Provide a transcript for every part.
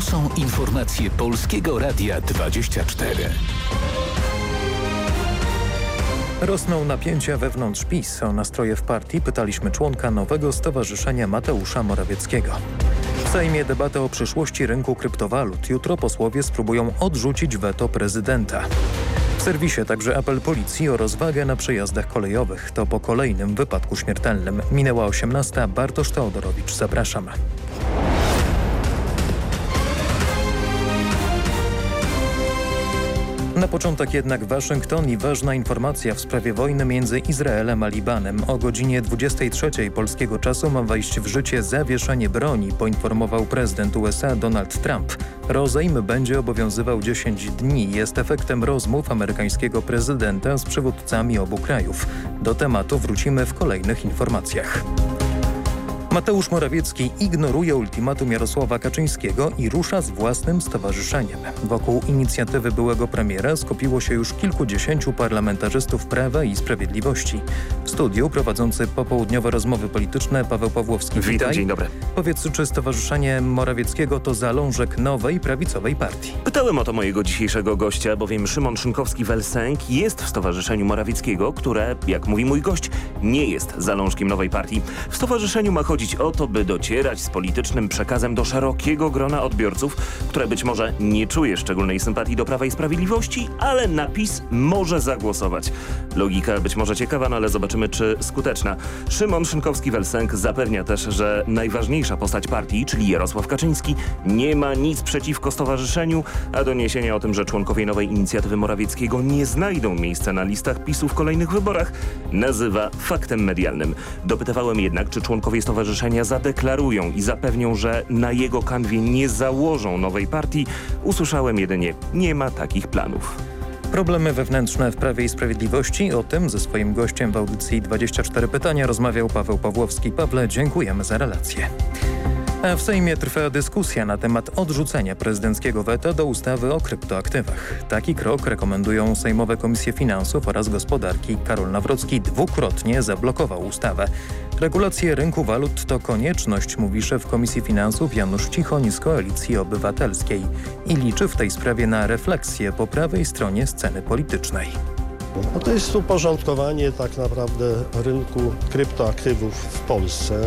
Są informacje Polskiego Radia 24. Rosną napięcia wewnątrz PiS. O nastroje w partii pytaliśmy członka nowego stowarzyszenia Mateusza Morawieckiego. W Sejmie debatę o przyszłości rynku kryptowalut. Jutro posłowie spróbują odrzucić weto prezydenta. W serwisie także apel policji o rozwagę na przejazdach kolejowych. To po kolejnym wypadku śmiertelnym. Minęła 18. Bartosz Teodorowicz. Zapraszam. Na początek jednak Waszyngton i ważna informacja w sprawie wojny między Izraelem a Libanem. O godzinie 23 polskiego czasu ma wejść w życie zawieszenie broni, poinformował prezydent USA Donald Trump. Rozejm będzie obowiązywał 10 dni. Jest efektem rozmów amerykańskiego prezydenta z przywódcami obu krajów. Do tematu wrócimy w kolejnych informacjach. Mateusz Morawiecki ignoruje ultimatum Jarosława Kaczyńskiego i rusza z własnym stowarzyszeniem. Wokół inicjatywy byłego premiera skupiło się już kilkudziesięciu parlamentarzystów Prawa i Sprawiedliwości. W studiu prowadzący popołudniowe rozmowy polityczne Paweł Pawłowski. Witam, Witaj. dzień dobry. Powiedz, czy Stowarzyszenie Morawieckiego to zalążek nowej prawicowej partii? Pytałem o to mojego dzisiejszego gościa, bowiem Szymon Szynkowski-Welsenk jest w Stowarzyszeniu Morawieckiego, które, jak mówi mój gość, nie jest zalążkiem nowej partii. W stowarzyszeniu ma chodzić o to, by docierać z politycznym przekazem do szerokiego grona odbiorców, które być może nie czuje szczególnej sympatii do Prawa i Sprawiedliwości, ale napis może zagłosować. Logika być może ciekawa, no ale zobaczymy, czy skuteczna. Szymon Szynkowski-Welsenk zapewnia też, że najważniejsza postać partii, czyli Jarosław Kaczyński, nie ma nic przeciwko stowarzyszeniu, a doniesienia o tym, że członkowie nowej inicjatywy Morawieckiego nie znajdą miejsca na listach PiSu w kolejnych wyborach, nazywa faktem medialnym. Dopytywałem jednak, czy członkowie stowarzyszenia zadeklarują i zapewnią, że na jego kanwie nie założą nowej partii. Usłyszałem jedynie, nie ma takich planów. Problemy wewnętrzne w Prawie i Sprawiedliwości. O tym ze swoim gościem w audycji 24 pytania rozmawiał Paweł Pawłowski. Pawle, dziękujemy za relację. A w Sejmie trwa dyskusja na temat odrzucenia prezydenckiego weta do ustawy o kryptoaktywach. Taki krok rekomendują Sejmowe Komisje Finansów oraz Gospodarki. Karol Nawrocki dwukrotnie zablokował ustawę. Regulacje rynku walut to konieczność, mówi szef Komisji Finansów Janusz Cichoń z Koalicji Obywatelskiej i liczy w tej sprawie na refleksję po prawej stronie sceny politycznej. No to jest uporządkowanie tak naprawdę rynku kryptoaktywów w Polsce,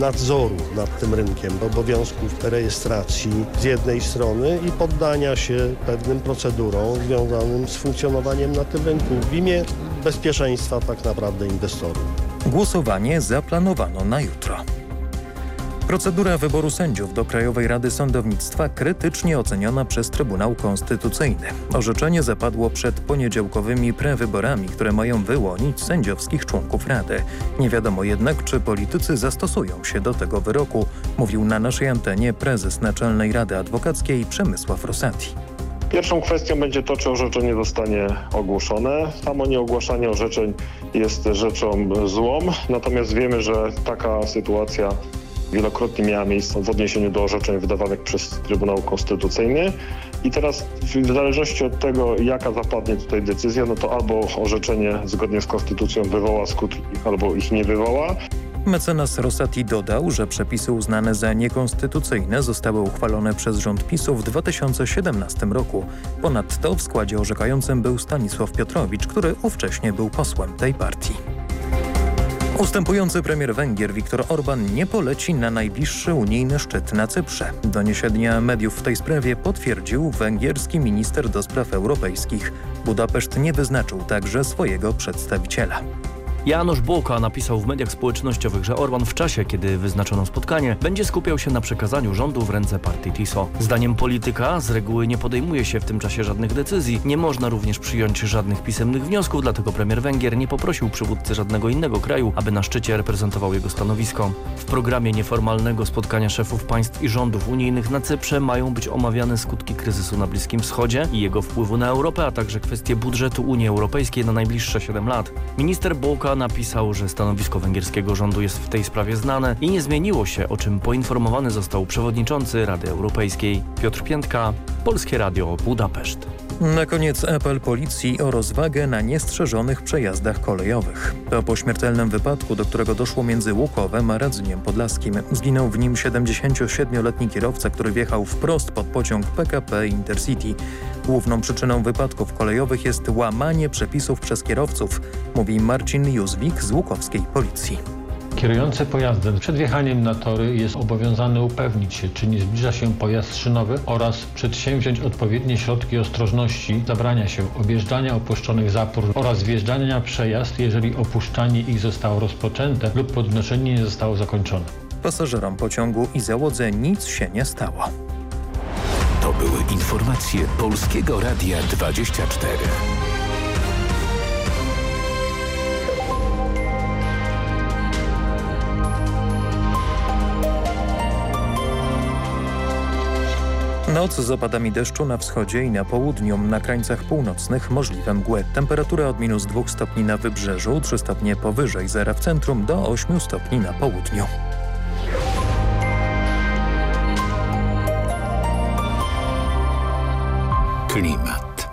nadzoru nad tym rynkiem, obowiązków rejestracji z jednej strony i poddania się pewnym procedurom związanym z funkcjonowaniem na tym rynku w imię bezpieczeństwa tak naprawdę inwestorów. Głosowanie zaplanowano na jutro. Procedura wyboru sędziów do Krajowej Rady Sądownictwa krytycznie oceniona przez Trybunał Konstytucyjny. Orzeczenie zapadło przed poniedziałkowymi prewyborami, które mają wyłonić sędziowskich członków Rady. Nie wiadomo jednak, czy politycy zastosują się do tego wyroku, mówił na naszej antenie prezes Naczelnej Rady Adwokackiej Przemysław Rosati. Pierwszą kwestią będzie to, czy orzeczenie zostanie ogłoszone. Samo nieogłaszanie orzeczeń jest rzeczą złą, natomiast wiemy, że taka sytuacja wielokrotnie miała miejsce w odniesieniu do orzeczeń wydawanych przez Trybunał Konstytucyjny. I teraz w zależności od tego, jaka zapadnie tutaj decyzja, no to albo orzeczenie zgodnie z Konstytucją wywoła skutki, albo ich nie wywoła. Mecenas Rosati dodał, że przepisy uznane za niekonstytucyjne zostały uchwalone przez rząd PiSu w 2017 roku. Ponadto w składzie orzekającym był Stanisław Piotrowicz, który ówcześnie był posłem tej partii. Ustępujący premier Węgier Viktor Orban nie poleci na najbliższy unijny szczyt na Cyprze. Doniesienia mediów w tej sprawie potwierdził węgierski minister do spraw europejskich. Budapeszt nie wyznaczył także swojego przedstawiciela. Janusz Boka napisał w mediach społecznościowych, że Orban w czasie, kiedy wyznaczono spotkanie, będzie skupiał się na przekazaniu rządu w ręce partii TISO. Zdaniem polityka z reguły nie podejmuje się w tym czasie żadnych decyzji. Nie można również przyjąć żadnych pisemnych wniosków, dlatego premier Węgier nie poprosił przywódcy żadnego innego kraju, aby na szczycie reprezentował jego stanowisko. W programie nieformalnego spotkania szefów państw i rządów unijnych na Cyprze mają być omawiane skutki kryzysu na Bliskim Wschodzie i jego wpływu na Europę, a także kwestie budżetu Unii Europejskiej na najbliższe 7 lat. Minister Boka Polityka napisał, że stanowisko węgierskiego rządu jest w tej sprawie znane i nie zmieniło się, o czym poinformowany został przewodniczący Rady Europejskiej Piotr Piętka, Polskie Radio Budapeszt. Na koniec apel policji o rozwagę na niestrzeżonych przejazdach kolejowych. To po śmiertelnym wypadku, do którego doszło między Łukowem a Radzyniem Podlaskim. Zginął w nim 77-letni kierowca, który wjechał wprost pod pociąg PKP Intercity. Główną przyczyną wypadków kolejowych jest łamanie przepisów przez kierowców, mówi Marcin Józwik z łukowskiej policji. Kierujący pojazdem przed wjechaniem na tory jest obowiązany upewnić się, czy nie zbliża się pojazd szynowy oraz przedsięwziąć odpowiednie środki ostrożności, zabrania się objeżdżania opuszczonych zapór oraz wjeżdżania na przejazd, jeżeli opuszczanie ich zostało rozpoczęte lub podnoszenie nie zostało zakończone. Pasażerom pociągu i załodze nic się nie stało. To były informacje Polskiego Radia 24. Noc z opadami deszczu na wschodzie i na południu. Na krańcach północnych możliwe mgły. Temperatura od minus 2 stopni na wybrzeżu, 3 stopnie powyżej zera w centrum do 8 stopni na południu. Klimat.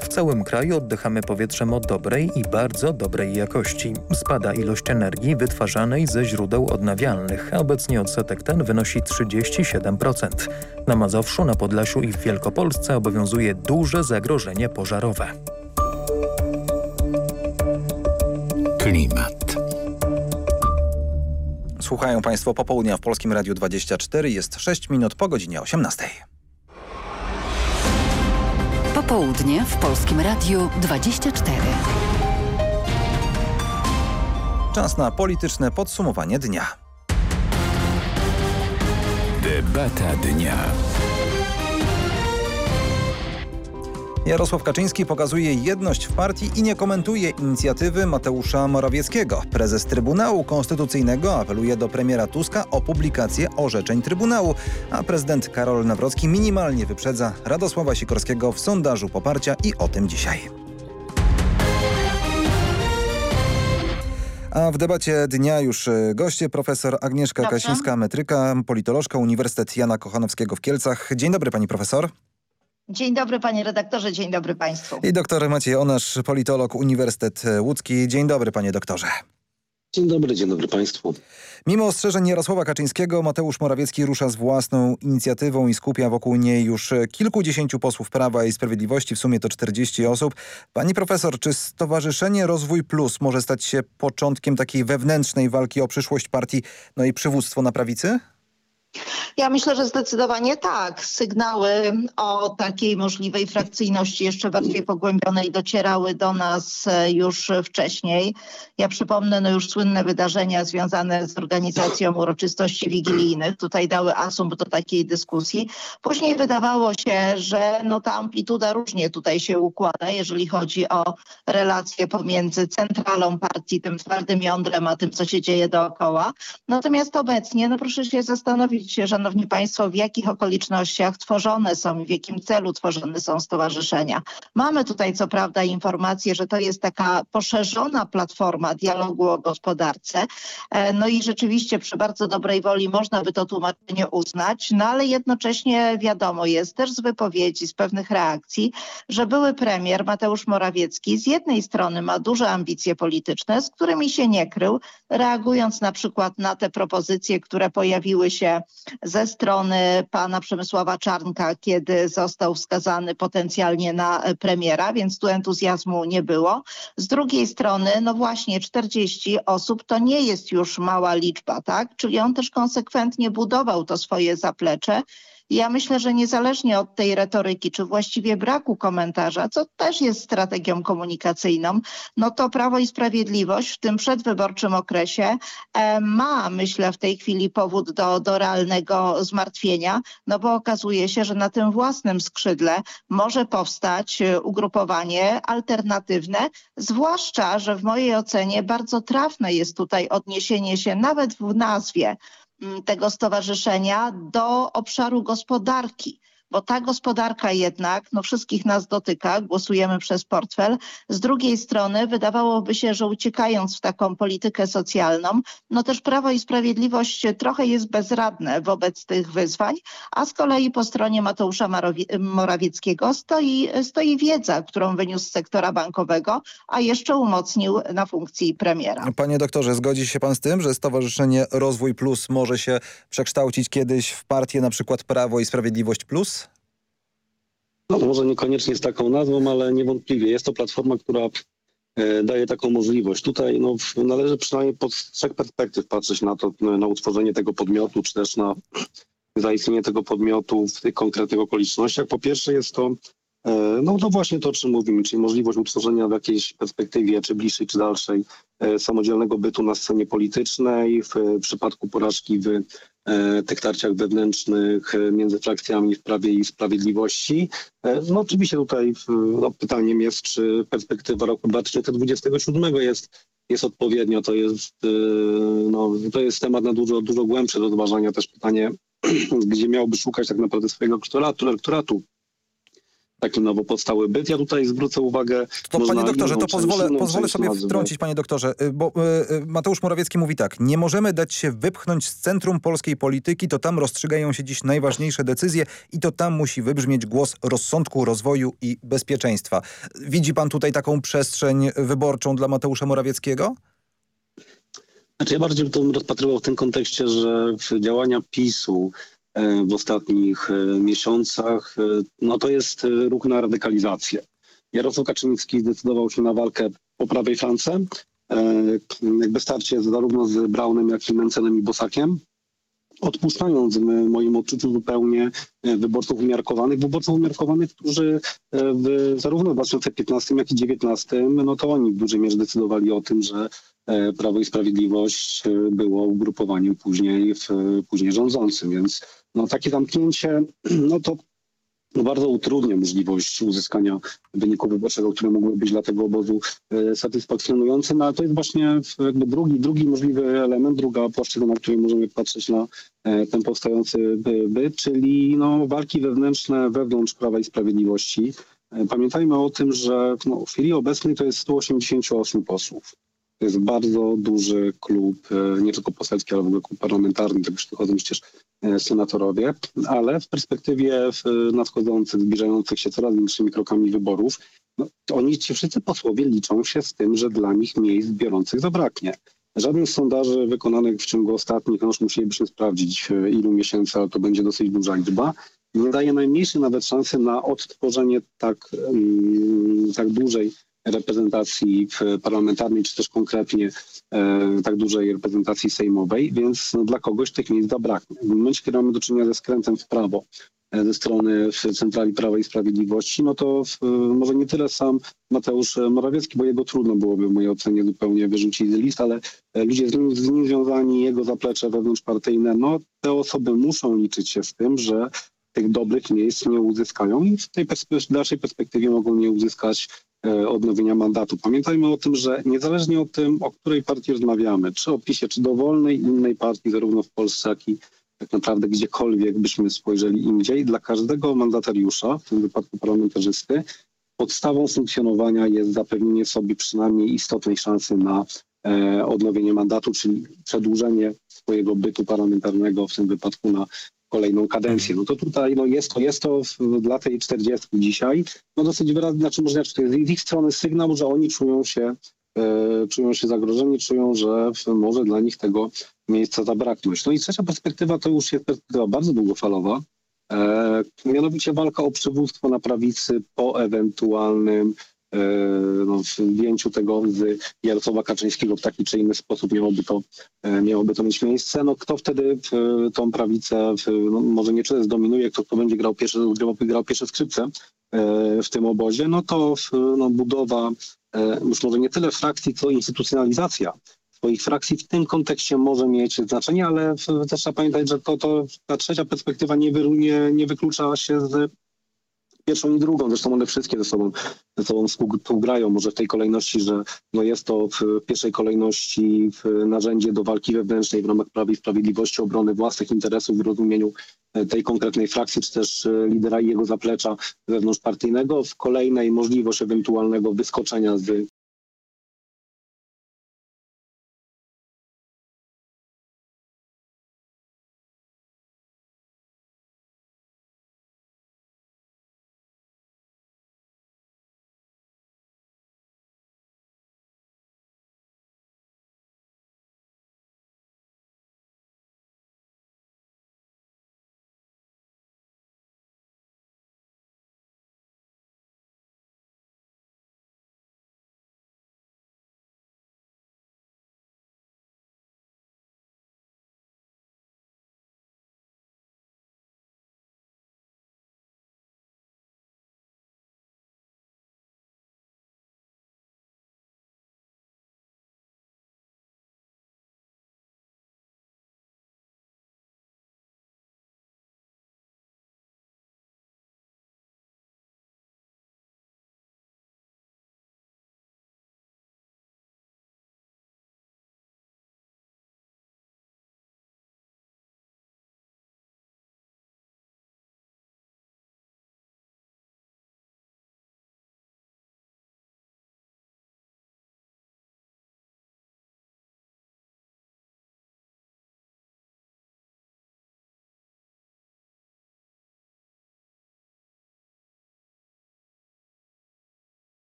W całym kraju oddychamy powietrzem o dobrej i bardzo dobrej jakości. Spada ilość energii wytwarzanej ze źródeł odnawialnych, a obecnie odsetek ten wynosi 37%. Na Mazowszu, na Podlasiu i w Wielkopolsce obowiązuje duże zagrożenie pożarowe. Klimat. Słuchają Państwo popołudnia w Polskim Radiu 24. Jest 6 minut po godzinie 18. Popołudnie w Polskim Radiu 24. Czas na polityczne podsumowanie dnia. Debata dnia. Jarosław Kaczyński pokazuje jedność w partii i nie komentuje inicjatywy Mateusza Morawieckiego. Prezes Trybunału Konstytucyjnego apeluje do premiera Tuska o publikację orzeczeń Trybunału, a prezydent Karol Nawrocki minimalnie wyprzedza Radosława Sikorskiego w sondażu poparcia i o tym dzisiaj. A w debacie dnia już y, goście profesor Agnieszka Kasińska-Metryka, politolożka Uniwersytet Jana Kochanowskiego w Kielcach. Dzień dobry pani profesor. Dzień dobry panie redaktorze, dzień dobry państwu. I doktor Maciej Onasz, politolog Uniwersytet Łódzki. Dzień dobry panie doktorze. Dzień dobry, dzień dobry państwu. Mimo ostrzeżeń Jarosława Kaczyńskiego, Mateusz Morawiecki rusza z własną inicjatywą i skupia wokół niej już kilkudziesięciu posłów Prawa i Sprawiedliwości, w sumie to 40 osób. Pani profesor, czy Stowarzyszenie Rozwój Plus może stać się początkiem takiej wewnętrznej walki o przyszłość partii, no i przywództwo na prawicy? Ja myślę, że zdecydowanie tak. Sygnały o takiej możliwej frakcyjności jeszcze bardziej pogłębionej docierały do nas już wcześniej. Ja przypomnę no już słynne wydarzenia związane z organizacją uroczystości wigilijnych. Tutaj dały asumpt do takiej dyskusji. Później wydawało się, że no ta amplituda różnie tutaj się układa, jeżeli chodzi o relacje pomiędzy centralą partii, tym twardym jądrem, a tym, co się dzieje dookoła. Natomiast obecnie, no proszę się zastanowić, szanowni państwo, w jakich okolicznościach tworzone są i w jakim celu tworzone są stowarzyszenia. Mamy tutaj co prawda informację, że to jest taka poszerzona platforma dialogu o gospodarce. No i rzeczywiście przy bardzo dobrej woli można by to tłumaczenie uznać, no ale jednocześnie wiadomo jest też z wypowiedzi, z pewnych reakcji, że były premier Mateusz Morawiecki z jednej strony ma duże ambicje polityczne, z którymi się nie krył, reagując na przykład na te propozycje, które pojawiły się ze strony pana Przemysława Czarnka, kiedy został wskazany potencjalnie na premiera, więc tu entuzjazmu nie było. Z drugiej strony, no właśnie 40 osób to nie jest już mała liczba, tak? Czyli on też konsekwentnie budował to swoje zaplecze ja myślę, że niezależnie od tej retoryki, czy właściwie braku komentarza, co też jest strategią komunikacyjną, no to Prawo i Sprawiedliwość w tym przedwyborczym okresie e, ma, myślę, w tej chwili powód do, do realnego zmartwienia, no bo okazuje się, że na tym własnym skrzydle może powstać e, ugrupowanie alternatywne, zwłaszcza, że w mojej ocenie bardzo trafne jest tutaj odniesienie się nawet w nazwie tego stowarzyszenia do obszaru gospodarki bo ta gospodarka jednak no, wszystkich nas dotyka, głosujemy przez portfel. Z drugiej strony wydawałoby się, że uciekając w taką politykę socjalną, no też Prawo i Sprawiedliwość trochę jest bezradne wobec tych wyzwań, a z kolei po stronie Mateusza Morawieckiego stoi, stoi wiedza, którą wyniósł z sektora bankowego, a jeszcze umocnił na funkcji premiera. Panie doktorze, zgodzi się pan z tym, że Stowarzyszenie Rozwój Plus może się przekształcić kiedyś w partię na przykład Prawo i Sprawiedliwość Plus? No może niekoniecznie z taką nazwą, ale niewątpliwie jest to platforma, która e, daje taką możliwość. Tutaj no, należy przynajmniej pod trzech perspektyw patrzeć na to, na utworzenie tego podmiotu, czy też na zaistnienie tego podmiotu w tych konkretnych okolicznościach. Po pierwsze jest to e, no to właśnie to, o czym mówimy, czyli możliwość utworzenia w jakiejś perspektywie, czy bliższej, czy dalszej, e, samodzielnego bytu na scenie politycznej. W przypadku porażki w tych tarciach wewnętrznych e, między frakcjami w Prawie i Sprawiedliwości. E, no oczywiście tutaj no, pytaniem jest, czy perspektywa roku 2027 jest, jest odpowiednio. To jest, no, to jest temat na dużo, dużo głębsze rozważania. Też pytanie, gdzie miałby szukać tak naprawdę swojego elektoratu taki nowo powstały byt. Ja tutaj zwrócę uwagę... To panie doktorze, to pozwolę, pozwolę sobie wtrącić, panie doktorze, y, bo y, y, Mateusz Morawiecki mówi tak, nie możemy dać się wypchnąć z centrum polskiej polityki, to tam rozstrzygają się dziś najważniejsze decyzje i to tam musi wybrzmieć głos rozsądku, rozwoju i bezpieczeństwa. Widzi pan tutaj taką przestrzeń wyborczą dla Mateusza Morawieckiego? Znaczy ja bardziej bym to rozpatrywał w tym kontekście, że działania PiSu w ostatnich e, miesiącach, e, no to jest ruch na radykalizację. Jarosław Kaczyński zdecydował się na walkę po prawej flance, jakby starcie zarówno z Braunem, jak i Mencelem i Bosakiem, odpuszczając w moim odczuciu zupełnie wyborców umiarkowanych, wyborców umiarkowanych, którzy w, zarówno w 2015, jak i 2019, no to oni w dużej mierze decydowali o tym, że Prawo i Sprawiedliwość było ugrupowaniem później, w, później rządzącym, więc no, takie zamknięcie, no to bardzo utrudnia możliwość uzyskania wyniku wyborczego, które mogły być dla tego obozu e, satysfakcjonujące. No ale to jest właśnie jakby drugi, drugi możliwy element, druga płaszczyzna, na której możemy patrzeć na e, ten powstający byt, czyli no, walki wewnętrzne wewnątrz Prawa i Sprawiedliwości. E, pamiętajmy o tym, że no, w chwili obecnej to jest 188 posłów. To jest bardzo duży klub, e, nie tylko poselski, ale w ogóle klub parlamentarny, tak już wychodzą przecież e, senatorowie, ale w perspektywie nadchodzących, zbliżających się coraz większymi krokami wyborów, no, oni ci wszyscy posłowie liczą się z tym, że dla nich miejsc biorących zabraknie. Żadnych sondaży wykonanych w ciągu ostatnich, no już musielibyśmy sprawdzić e, ilu miesięcy, ale to będzie dosyć duża liczba, nie daje najmniejszej nawet szansy na odtworzenie tak, mm, tak dużej reprezentacji parlamentarnej, czy też konkretnie e, tak dużej reprezentacji sejmowej, więc no, dla kogoś tych miejsc zabraknie. W momencie, kiedy mamy do czynienia ze skrętem w prawo e, ze strony Centrali Prawa i Sprawiedliwości, no to może nie tyle sam Mateusz Morawiecki, bo jego trudno byłoby w mojej ocenie zupełnie wyrzucić z list, ale e, ludzie z nim, z nim związani, jego zaplecze wewnątrzpartyjne, no te osoby muszą liczyć się z tym, że tych dobrych miejsc nie uzyskają i w tej dalszej perspektywie mogą nie uzyskać E, odnowienia mandatu. Pamiętajmy o tym, że niezależnie od tym, o której partii rozmawiamy, czy o PiSie, czy dowolnej innej partii, zarówno w Polsce, jak i tak naprawdę gdziekolwiek byśmy spojrzeli indziej, dla każdego mandatariusza, w tym wypadku parlamentarzysty, podstawą funkcjonowania jest zapewnienie sobie przynajmniej istotnej szansy na e, odnowienie mandatu, czyli przedłużenie swojego bytu parlamentarnego, w tym wypadku na kolejną kadencję. No to tutaj no jest to, jest to dla tej 40 dzisiaj no dosyć wyraźnie, znaczy można to z ich strony sygnał, że oni czują się, e, czują się zagrożeni, czują, że może dla nich tego miejsca zabraknąć. No i trzecia perspektywa to już jest perspektywa bardzo długofalowa, e, mianowicie walka o przywództwo na prawicy po ewentualnym no, w zdjęciu tego z Jarosława Kaczyńskiego w taki czy inny sposób miałoby to, e, miałoby to mieć miejsce. No, kto wtedy w tą prawicę, no, może nie tyle zdominuje, kto, kto będzie grał pierwsze, grał, grał pierwsze skrzypce e, w tym obozie, no to no, budowa już może nie tyle frakcji, co instytucjonalizacja swoich frakcji w tym kontekście może mieć znaczenie, ale też trzeba pamiętać, że to, to ta trzecia perspektywa nie, wy, nie, nie wyklucza się z pierwszą i drugą, zresztą one wszystkie ze sobą, ze sobą współgrają, może w tej kolejności, że no jest to w pierwszej kolejności narzędzie do walki wewnętrznej w ramach Prawa i Sprawiedliwości, obrony własnych interesów w rozumieniu e, tej konkretnej frakcji, czy też e, lidera i jego zaplecza wewnątrzpartyjnego. W kolejnej możliwość ewentualnego wyskoczenia z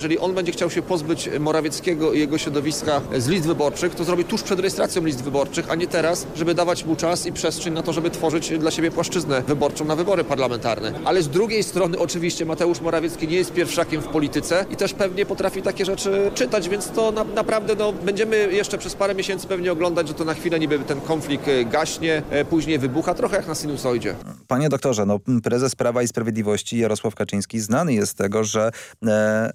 Jeżeli on będzie chciał się pozbyć Morawieckiego i jego środowiska z list wyborczych, to zrobi tuż przed rejestracją list wyborczych, a nie teraz, żeby dawać mu czas i przestrzeń na to, żeby tworzyć dla siebie płaszczyznę wyborczą na wybory parlamentarne. Ale z drugiej strony oczywiście Mateusz Morawiecki nie jest pierwszakiem w polityce i też pewnie potrafi takie rzeczy czytać, więc to na, naprawdę no, będziemy jeszcze przez parę miesięcy pewnie oglądać, że to na chwilę niby ten konflikt gaśnie, później wybucha, trochę jak na sinusoidzie. Panie doktorze, no prezes Prawa i Sprawiedliwości Jarosław Kaczyński znany jest z tego, że e,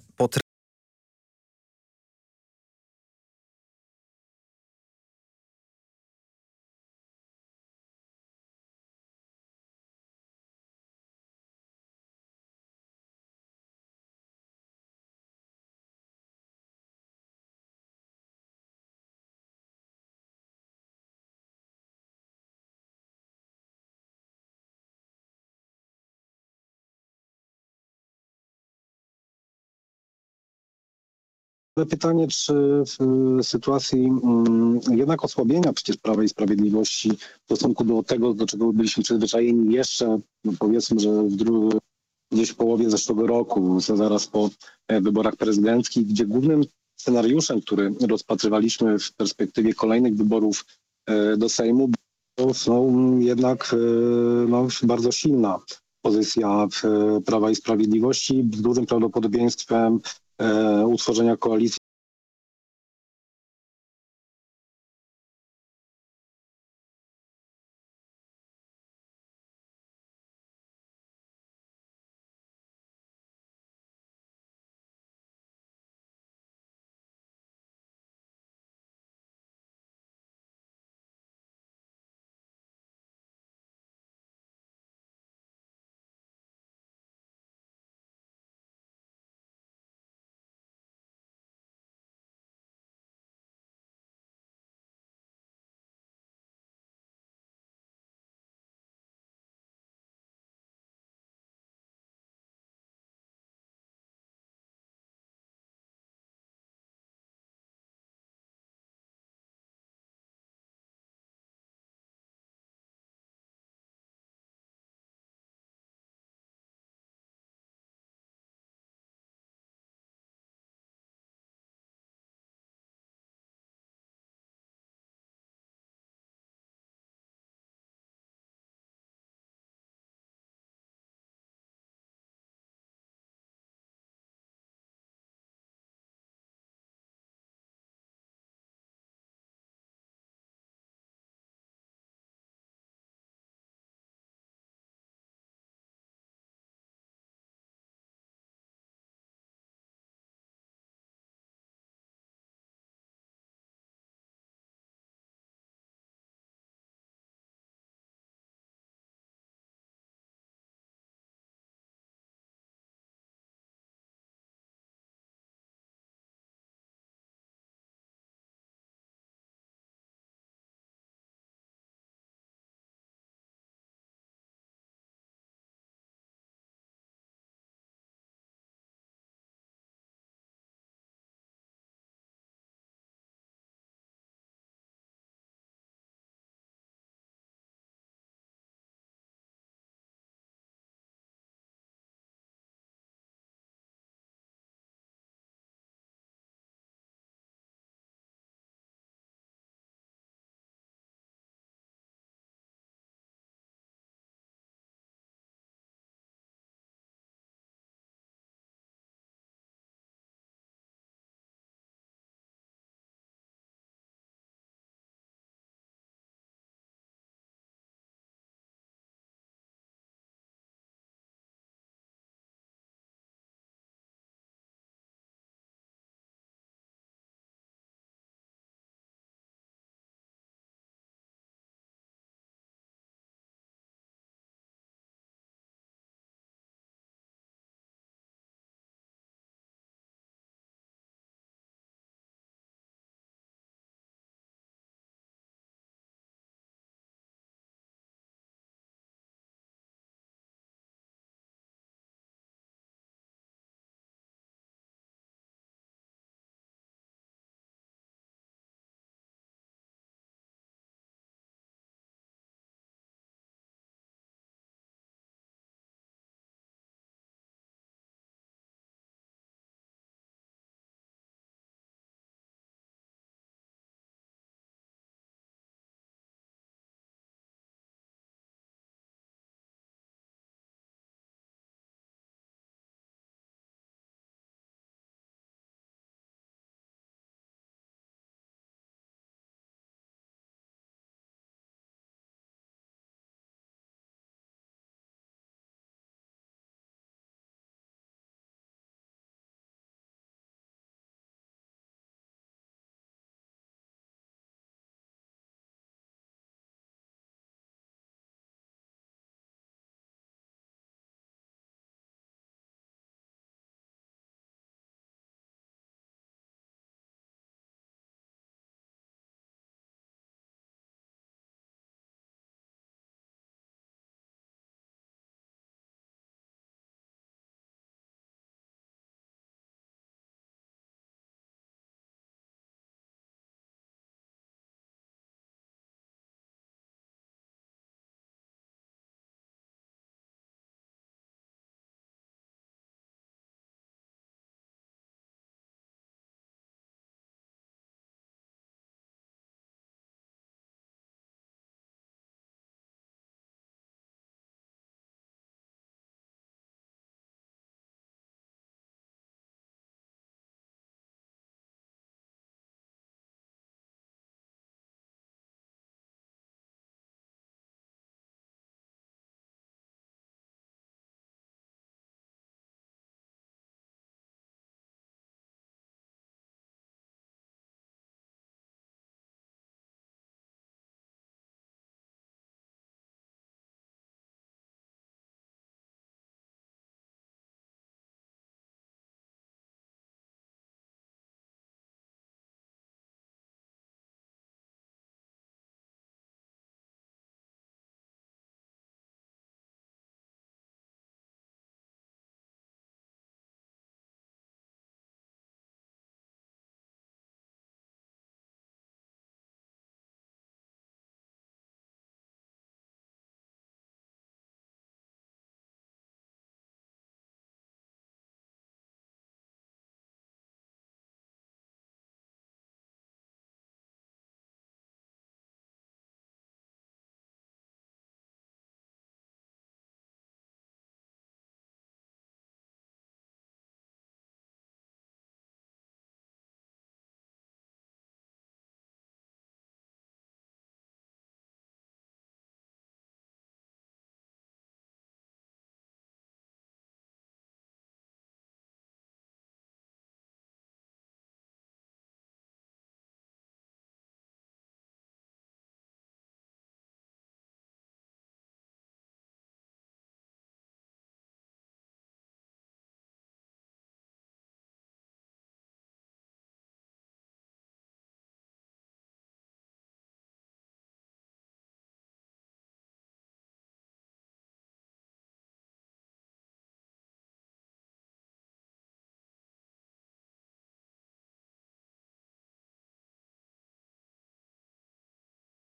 potrafi Pytanie, czy w sytuacji mm, jednak osłabienia przecież Prawa i Sprawiedliwości w stosunku do tego, do czego byliśmy przyzwyczajeni jeszcze, no powiedzmy, że w dru- gdzieś w połowie zeszłego roku, zaraz po e, wyborach prezydenckich, gdzie głównym scenariuszem, który rozpatrywaliśmy w perspektywie kolejnych wyborów e, do Sejmu, to no, jednak e, no, bardzo silna pozycja Prawa i Sprawiedliwości z dużym prawdopodobieństwem utworzenia koalicji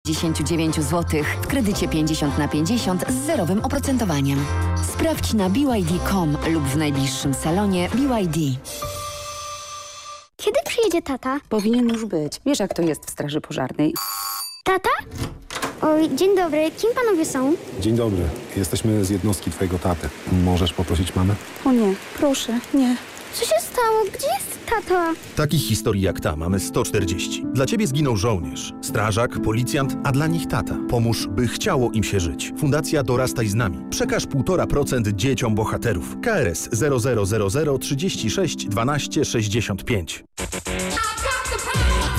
59 zł w kredycie 50 na 50 z zerowym oprocentowaniem. Sprawdź na BYD.com lub w najbliższym salonie BYD. Kiedy przyjedzie tata? Powinien już być. Wiesz, jak to jest w straży pożarnej. Tata? Oj, dzień dobry. Kim panowie są? Dzień dobry. Jesteśmy z jednostki twojego taty. Możesz poprosić mamę? O nie, proszę, nie. Co się stało? Gdzie jest tata? Takich historii jak ta mamy 140. Dla ciebie zginął żołnierz, strażak, policjant, a dla nich tata. Pomóż, by chciało im się żyć. Fundacja Dorastaj z nami. Przekaż 1,5% dzieciom bohaterów. KRS 0000 36 12 65.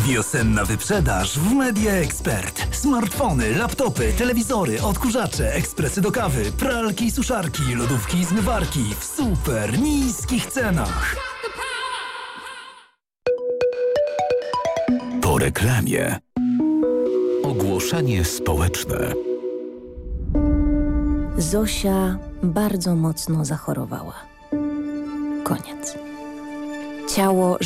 Wiosenna wyprzedaż w Media Expert. Smartfony, laptopy, telewizory, odkurzacze, ekspresy do kawy, pralki i suszarki, lodówki i zmywarki w super niskich cenach. Reklamie. Ogłoszenie społeczne. Zosia bardzo mocno zachorowała. Koniec. Ciało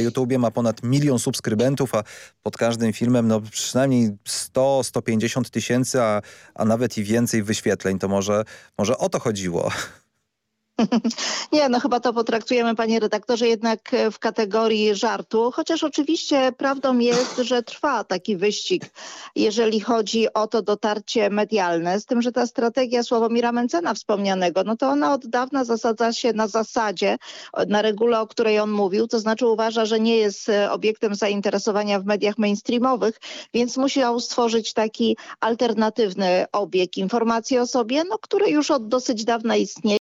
Na YouTubie ma ponad milion subskrybentów, a pod każdym filmem no przynajmniej 100-150 tysięcy, a, a nawet i więcej wyświetleń. To może, może o to chodziło. Nie, no chyba to potraktujemy, panie redaktorze, jednak w kategorii żartu, chociaż oczywiście prawdą jest, że trwa taki wyścig, jeżeli chodzi o to dotarcie medialne, z tym, że ta strategia Sławomira Mencena wspomnianego, no to ona od dawna zasadza się na zasadzie, na regule, o której on mówił, to znaczy uważa, że nie jest obiektem zainteresowania w mediach mainstreamowych, więc musiał stworzyć taki alternatywny obieg informacji o sobie, no, który już od dosyć dawna istnieje.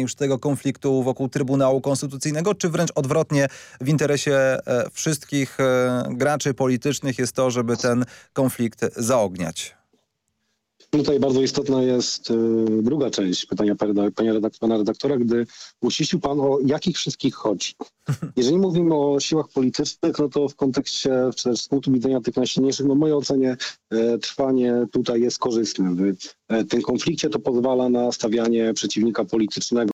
Już tego konfliktu wokół Trybunału Konstytucyjnego, czy wręcz odwrotnie w interesie e, wszystkich e, graczy politycznych jest to, żeby ten konflikt zaogniać? Tutaj bardzo istotna jest y, druga część pytania pana redaktora, gdy uściślił pan o jakich wszystkich chodzi. Jeżeli mówimy o siłach politycznych, no to w kontekście, czy też z punktu widzenia tych najsilniejszych, no w mojej ocenie e, trwanie tutaj jest korzystne. W e, tym konflikcie to pozwala na stawianie przeciwnika politycznego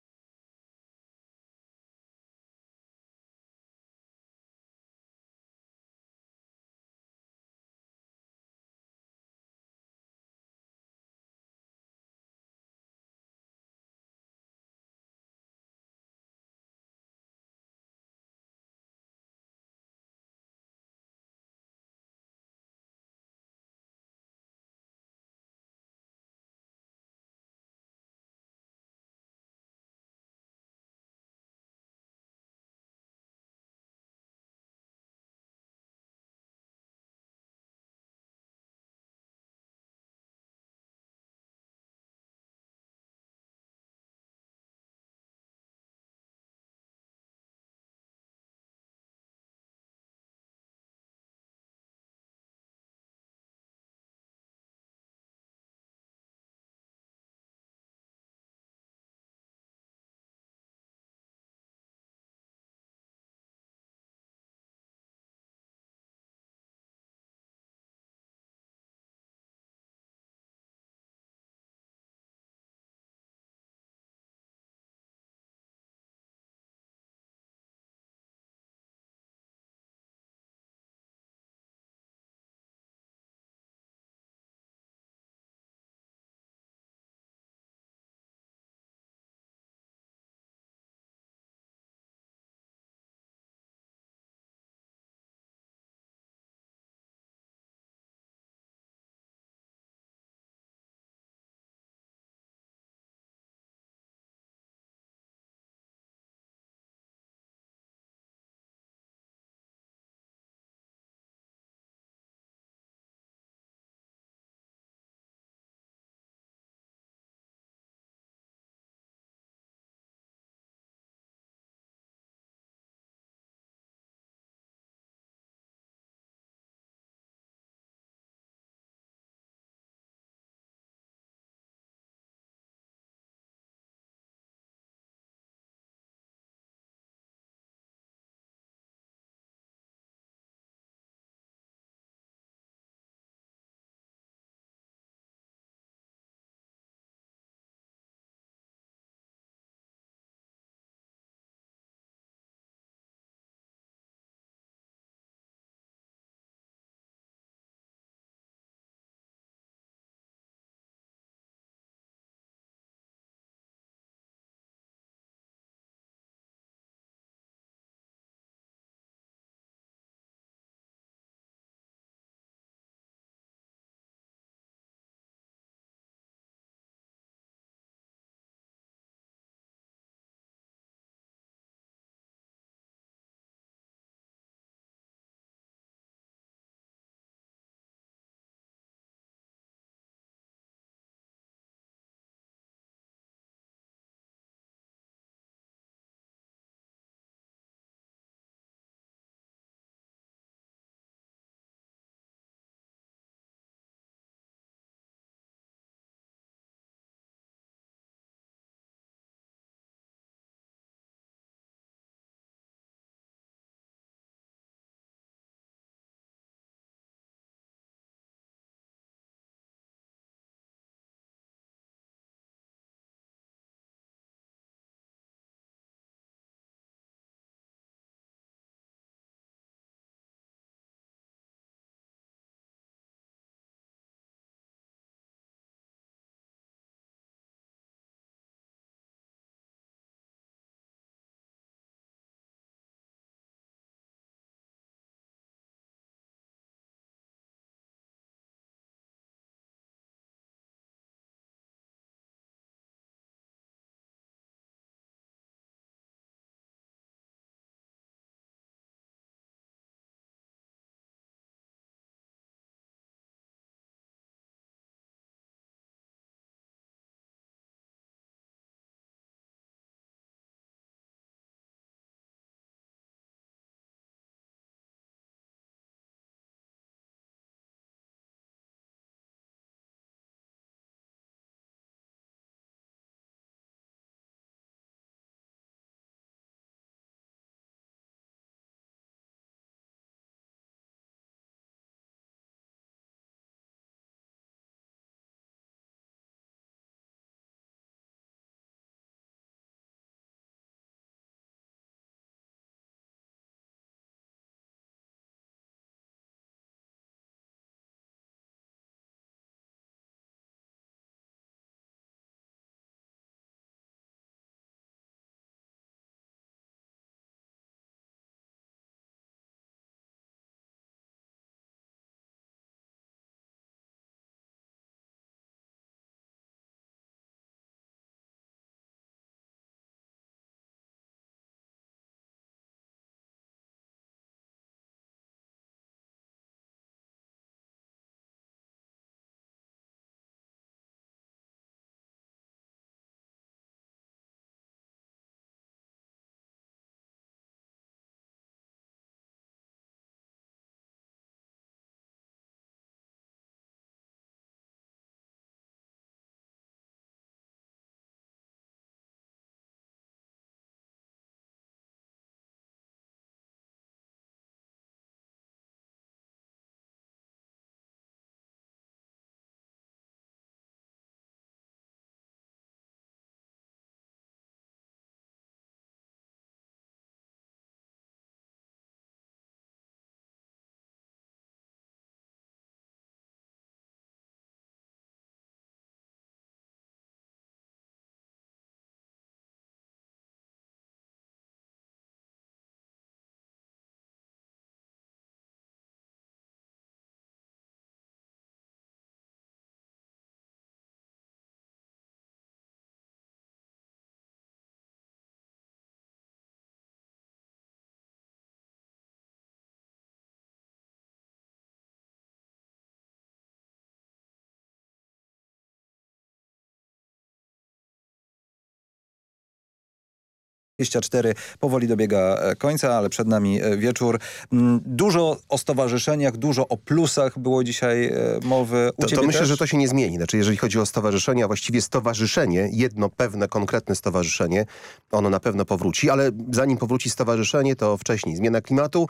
24 powoli dobiega e, końca, ale przed nami e, wieczór. Mm, dużo o stowarzyszeniach, dużo o plusach było dzisiaj e, mowy. U to, to myślę, że to się nie zmieni. Znaczy, jeżeli chodzi o stowarzyszenia, właściwie stowarzyszenie, jedno pewne, konkretne stowarzyszenie, ono na pewno powróci, ale zanim powróci stowarzyszenie, to wcześniej zmiana klimatu.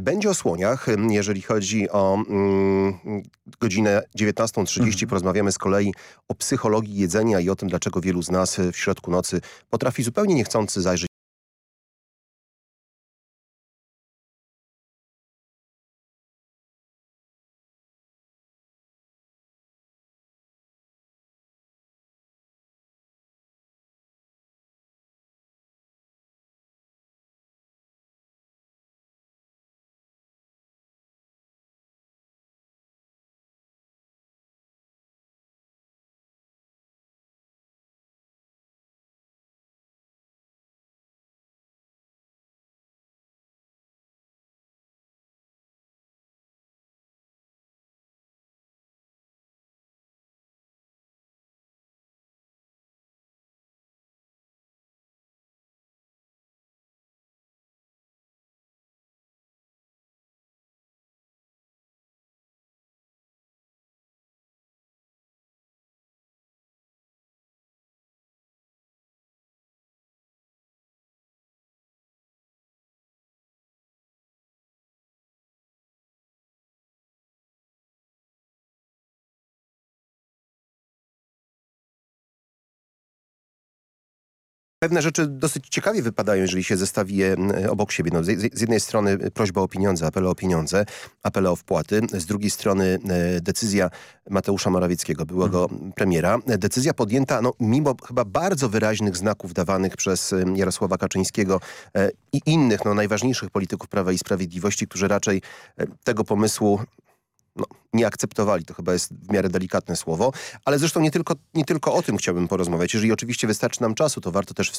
Będzie o słoniach. Jeżeli chodzi o mm, godzinę 19.30 Mhm. porozmawiamy z kolei o psychologii jedzenia i o tym, dlaczego wielu z nas w środku nocy potrafi zupełnie niechcący zajrzeć Pewne rzeczy dosyć ciekawie wypadają, jeżeli się zestawi je obok siebie. No, z, z jednej strony prośba o pieniądze, apele o pieniądze, apele o wpłaty. Z drugiej strony e, decyzja Mateusza Morawieckiego, byłego premiera. Decyzja podjęta no, mimo chyba bardzo wyraźnych znaków dawanych przez e, Jarosława Kaczyńskiego e, i innych no, najważniejszych polityków Prawa i Sprawiedliwości, którzy raczej e, tego pomysłu no, nie akceptowali. To chyba jest w miarę delikatne słowo. Ale zresztą nie tylko, nie tylko o tym chciałbym porozmawiać. Jeżeli oczywiście wystarczy nam czasu, to warto też